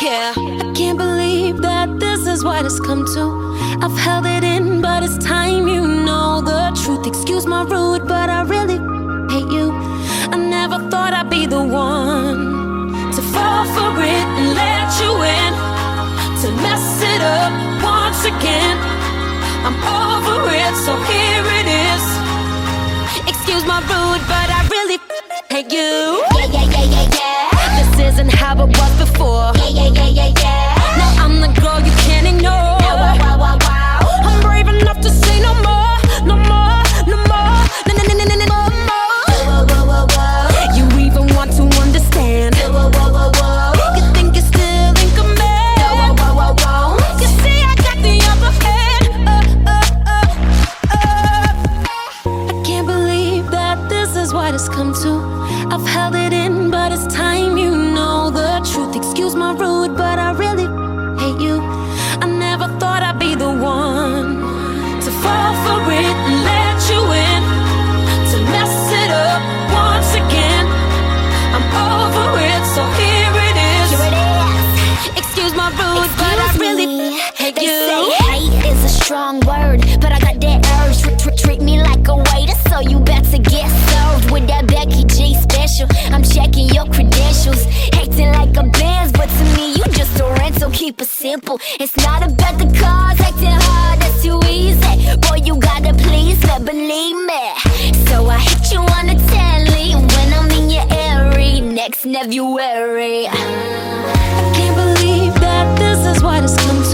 care. I can't believe that this is what it's come to. I've held it in, but it's time you know the truth. Excuse my rude, but I really hate you. I never thought I'd be the one to fall for it and let you in, to mess it up once again. I'm over it, so here it is. Excuse my rude, but I really hate you. Yeah, yeah, yeah, yeah, yeah. This isn't how it was before. What it's come to. I've held it in, but it's time you know the truth. Excuse my rude, but I really hate you. I never thought I'd be the one to fall for it and let you in, to mess it up once again. I'm over it, so here it is. Here it is. Excuse my rude, but I really me. hate They you. say hate is a strong word, but I got that urge. Tr- tr- treat me like a waiter, so you better get Keep it simple. It's not about the cars, acting hard. That's too easy. Boy, you gotta please me, believe me. So I hit you on the telly when I'm in your area next February. I can't believe that this is what it's come to.